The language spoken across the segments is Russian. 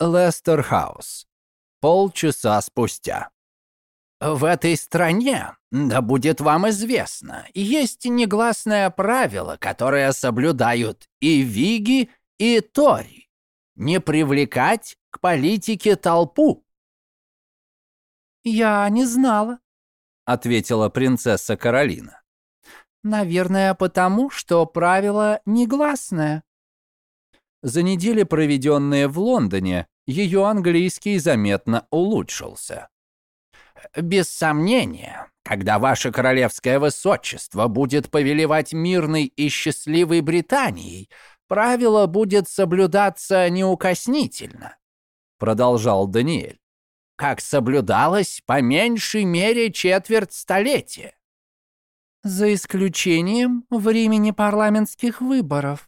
Лестерхаус. Полчаса спустя. В этой стране, да будет вам известно, есть негласное правило, которое соблюдают и Виги, и Тори. Не привлекать к политике толпу. «Я не знала», — ответила принцесса Каролина. «Наверное, потому, что правило негласное». За недели, проведенные в Лондоне, ее английский заметно улучшился. «Без сомнения, когда ваше королевское высочество будет повелевать мирной и счастливой Британией, правило будет соблюдаться неукоснительно», — продолжал Даниэль, «как соблюдалось по меньшей мере четверть столетия». «За исключением времени парламентских выборов», —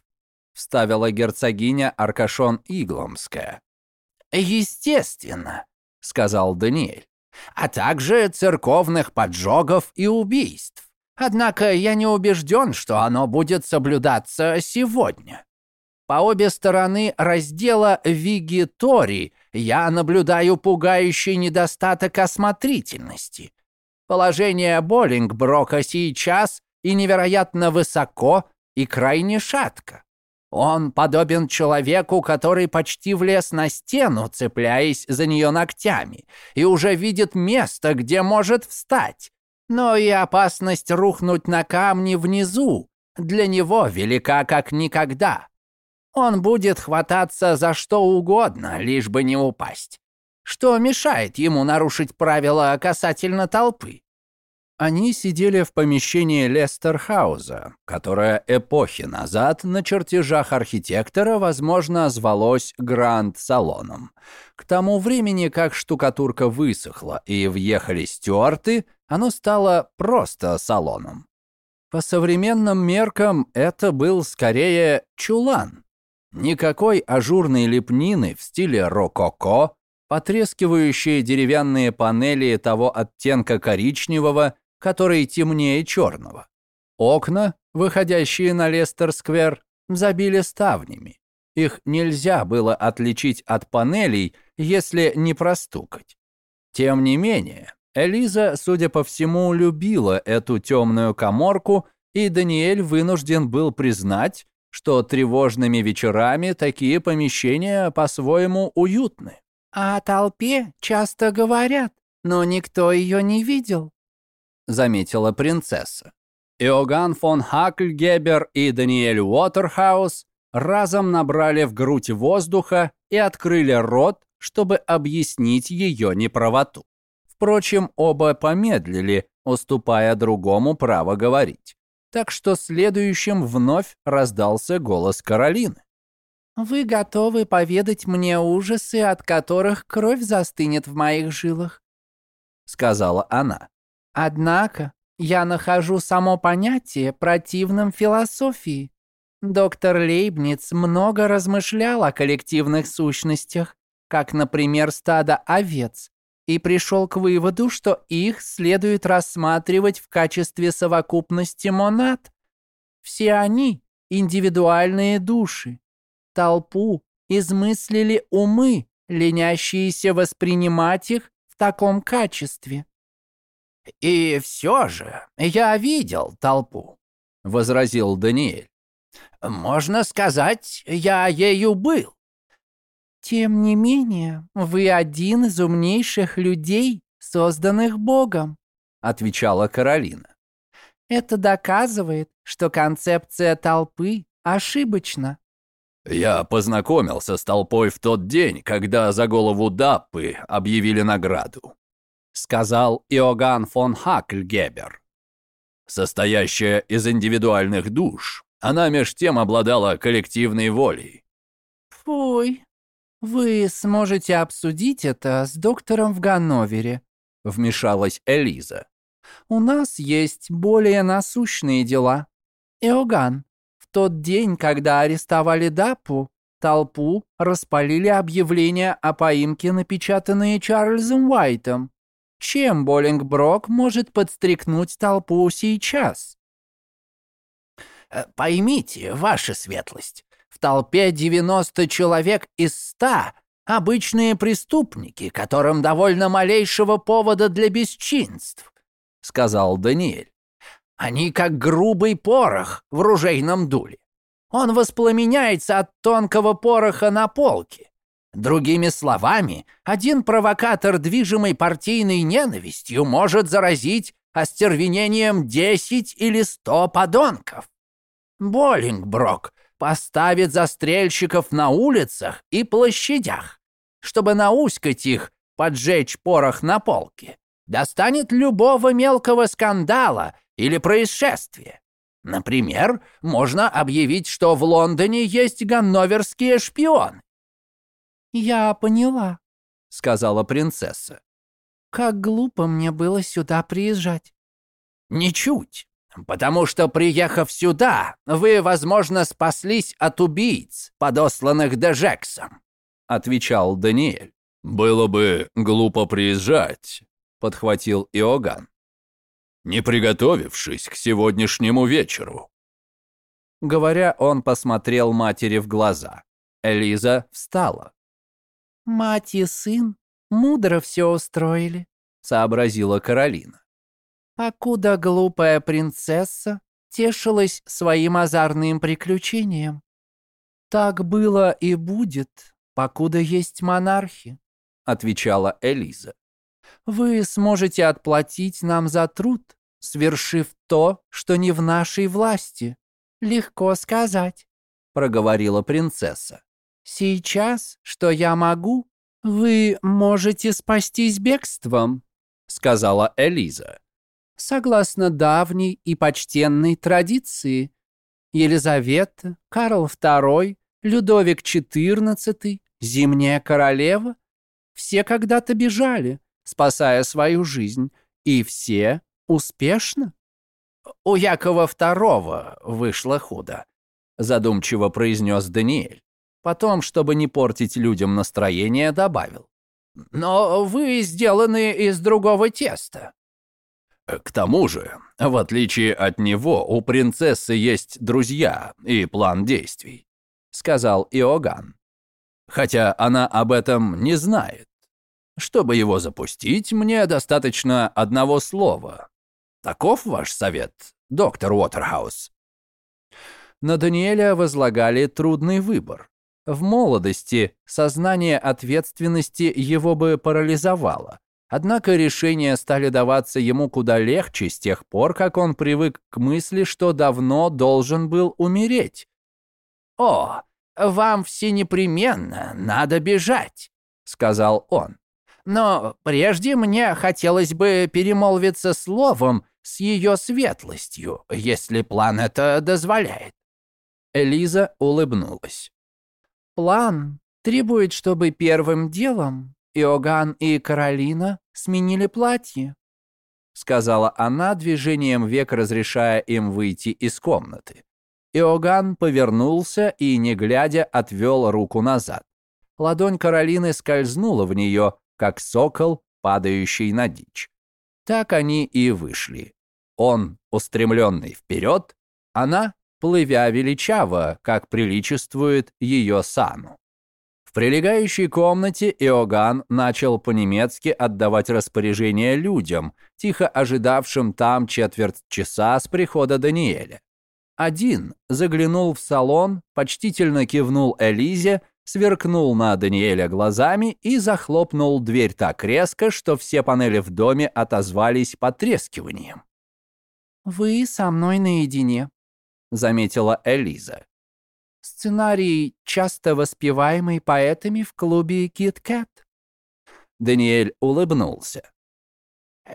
вставила герцогиня Аркашон Игломская. «Естественно», — сказал Даниэль, «а также церковных поджогов и убийств. Однако я не убежден, что оно будет соблюдаться сегодня. По обе стороны раздела Вигитори я наблюдаю пугающий недостаток осмотрительности. Положение Боллингброка сейчас и невероятно высоко, и крайне шатко. Он подобен человеку, который почти влез на стену, цепляясь за нее ногтями, и уже видит место, где может встать. Но и опасность рухнуть на камни внизу для него велика как никогда. Он будет хвататься за что угодно, лишь бы не упасть. Что мешает ему нарушить правила касательно толпы? Они сидели в помещении Лестерхауза, которое эпохи назад на чертежах архитектора, возможно, звалось Гранд-салоном. К тому времени, как штукатурка высохла и въехали стюарты, оно стало просто салоном. По современным меркам это был скорее чулан. Никакой ажурной лепнины в стиле рококо, потрескивающие деревянные панели того оттенка коричневого, который темнее черного. Окна, выходящие на Лестер-сквер, забили ставнями. Их нельзя было отличить от панелей, если не простукать. Тем не менее, Элиза, судя по всему, любила эту темную коморку, и Даниэль вынужден был признать, что тревожными вечерами такие помещения по-своему уютны. «О толпе часто говорят, но никто ее не видел», заметила принцесса. Иоганн фон Хакльгебер и Даниэль Уотерхаус разом набрали в грудь воздуха и открыли рот, чтобы объяснить ее неправоту. Впрочем, оба помедлили, уступая другому право говорить. Так что следующим вновь раздался голос Каролины. «Вы готовы поведать мне ужасы, от которых кровь застынет в моих жилах?» — сказала она. Однако я нахожу само понятие противным философии. Доктор Лейбниц много размышлял о коллективных сущностях, как, например, стадо овец, и пришел к выводу, что их следует рассматривать в качестве совокупности монад. Все они – индивидуальные души. Толпу измыслили умы, ленящиеся воспринимать их в таком качестве. «И все же я видел толпу», — возразил Даниэль. «Можно сказать, я ею был». «Тем не менее, вы один из умнейших людей, созданных Богом», — отвечала Каролина. «Это доказывает, что концепция толпы ошибочна». «Я познакомился с толпой в тот день, когда за голову Даппы объявили награду», — сказал Иоганн фон Хакльгебер. «Состоящая из индивидуальных душ, она меж тем обладала коллективной волей». «Фуй, вы сможете обсудить это с доктором в Ганновере», — вмешалась Элиза. «У нас есть более насущные дела. Иоганн, в тот день, когда арестовали Дапу, толпу распалили объявления о поимке, напечатанные Чарльзом Уайтом. Чем Боллингброк может подстрекнуть толпу сейчас? Э, поймите, ваша светлость, в толпе 90 человек из 100, обычные преступники, которым довольно малейшего повода для бесчинств», — сказал Даниэль. «Они как грубый порох в ружейном дуле. Он воспламеняется от тонкого пороха на полке. Другими словами, один провокатор, движимый партийной ненавистью, может заразить остервенением 10 или 100 подонков. Боллингброк поставит застрельщиков на улицах и площадях, чтобы науськать их, поджечь порох на полке. Достанет любого мелкого скандала или происшествия. Например, можно объявить, что в Лондоне есть ганноверские шпионы. «Я поняла», — сказала принцесса. «Как глупо мне было сюда приезжать». «Ничуть, потому что, приехав сюда, вы, возможно, спаслись от убийц, подосланных Дежексом», — отвечал Даниэль. «Было бы глупо приезжать», — подхватил Иоганн не приготовившись к сегодняшнему вечеру». Говоря, он посмотрел матери в глаза. Элиза встала. «Мать и сын мудро все устроили», — сообразила Каролина. «Покуда глупая принцесса тешилась своим озорным приключением. Так было и будет, покуда есть монархи», — отвечала Элиза вы сможете отплатить нам за труд, свершив то, что не в нашей власти. Легко сказать, проговорила принцесса. Сейчас, что я могу, вы можете спастись бегством, сказала Элиза. Согласно давней и почтенной традиции, Елизавета, Карл II, Людовик XIV, Зимняя королева – все когда-то бежали, спасая свою жизнь, и все успешно. «У Якова II вышло худо», — задумчиво произнес Даниэль. Потом, чтобы не портить людям настроение, добавил. «Но вы сделаны из другого теста». «К тому же, в отличие от него, у принцессы есть друзья и план действий», — сказал Иоганн. «Хотя она об этом не знает. Чтобы его запустить, мне достаточно одного слова. Таков ваш совет, доктор Уотерхаус?» На Даниэля возлагали трудный выбор. В молодости сознание ответственности его бы парализовало. Однако решения стали даваться ему куда легче с тех пор, как он привык к мысли, что давно должен был умереть. «О, вам все непременно надо бежать», — сказал он. Но прежде мне хотелось бы перемолвиться словом с ее светлостью, если план это дозволяет». Элиза улыбнулась. «План требует, чтобы первым делом Иоганн и Каролина сменили платье», сказала она, движением век разрешая им выйти из комнаты. Иоганн повернулся и, не глядя, отвел руку назад. Ладонь Каролины скользнула в нее, как сокол, падающий на дичь. Так они и вышли. Он, устремленный вперед, она, плывя величаво, как приличествует ее сану. В прилегающей комнате Иоганн начал по-немецки отдавать распоряжения людям, тихо ожидавшим там четверть часа с прихода Даниэля. Один заглянул в салон, почтительно кивнул Элизе сверкнул на Даниэля глазами и захлопнул дверь так резко, что все панели в доме отозвались потрескиванием. «Вы со мной наедине», — заметила Элиза. «Сценарий, часто воспеваемый поэтами в клубе «Кит-Кэт». Даниэль улыбнулся.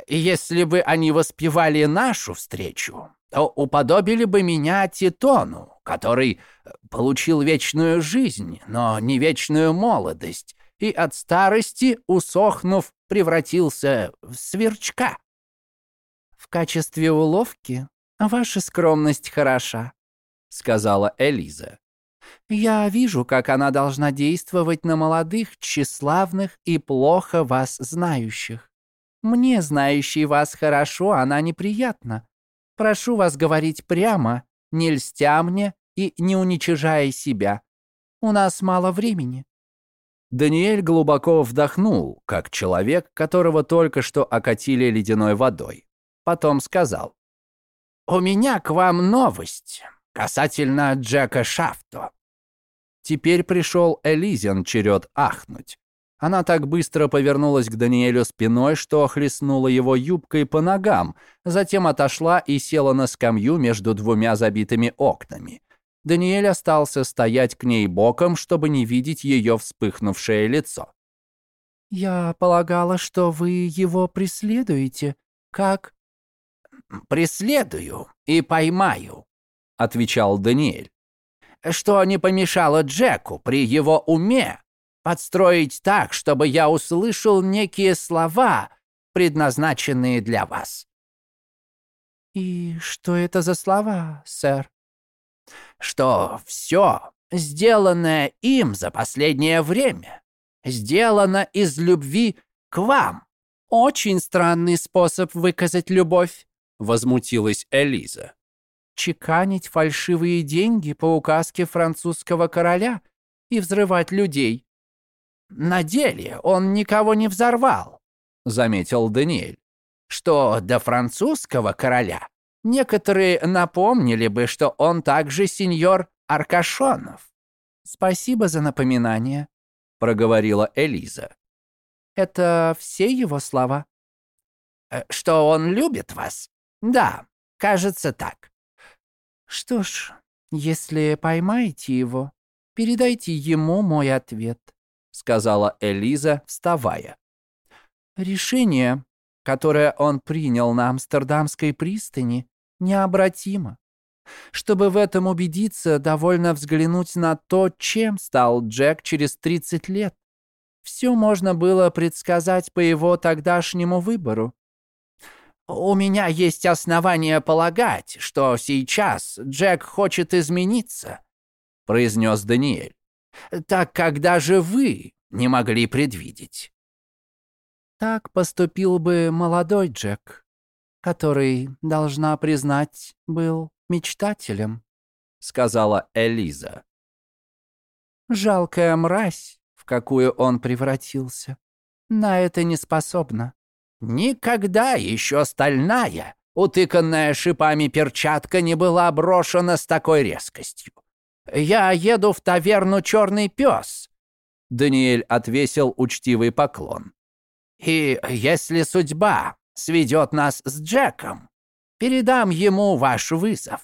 «Если бы они воспевали нашу встречу, то уподобили бы меня Титону, который э, получил вечную жизнь, но не вечную молодость, и от старости, усохнув, превратился в сверчка. «В качестве уловки ваша скромность хороша», — сказала Элиза. «Я вижу, как она должна действовать на молодых, тщеславных и плохо вас знающих. Мне, знающей вас хорошо, она неприятна, Прошу вас говорить прямо, не льстя мне и не уничижая себя. У нас мало времени». Даниэль глубоко вдохнул, как человек, которого только что окатили ледяной водой. Потом сказал. «У меня к вам новость касательно Джека Шафто». Теперь пришел Элизиан черед ахнуть. Она так быстро повернулась к Даниэлю спиной, что хлестнула его юбкой по ногам, затем отошла и села на скамью между двумя забитыми окнами. Даниэль остался стоять к ней боком, чтобы не видеть ее вспыхнувшее лицо. «Я полагала, что вы его преследуете. Как?» «Преследую и поймаю», — отвечал Даниэль. «Что не помешало Джеку при его уме подстроить так, чтобы я услышал некие слова, предназначенные для вас». «И что это за слова, сэр?» что все, сделанное им за последнее время, сделано из любви к вам. Очень странный способ выказать любовь, возмутилась Элиза. Чеканить фальшивые деньги по указке французского короля и взрывать людей. На деле он никого не взорвал, заметил Даниэль. Что до французского короля, Некоторые напомнили бы, что он также сеньор Аркашонов. «Спасибо за напоминание», — проговорила Элиза. «Это все его слова?» «Э, «Что он любит вас? Да, кажется так». «Что ж, если поймаете его, передайте ему мой ответ», — сказала Элиза, вставая. «Решение, которое он принял на Амстердамской пристани, необратимо. Чтобы в этом убедиться, довольно взглянуть на то, чем стал Джек через 30 лет. Все можно было предсказать по его тогдашнему выбору. «У меня есть основания полагать, что сейчас Джек хочет измениться», — произнес Даниэль, «так как даже вы не могли предвидеть». Так поступил бы молодой Джек, который, должна признать, был мечтателем», — сказала Элиза. «Жалкая мразь, в какую он превратился. На это не способна». «Никогда еще стальная, утыканная шипами перчатка не была брошена с такой резкостью. Я еду в таверну «Черный пес». Даниэль отвесил учтивый поклон. «И если судьба сведет нас с Джеком. Передам ему ваш вызов.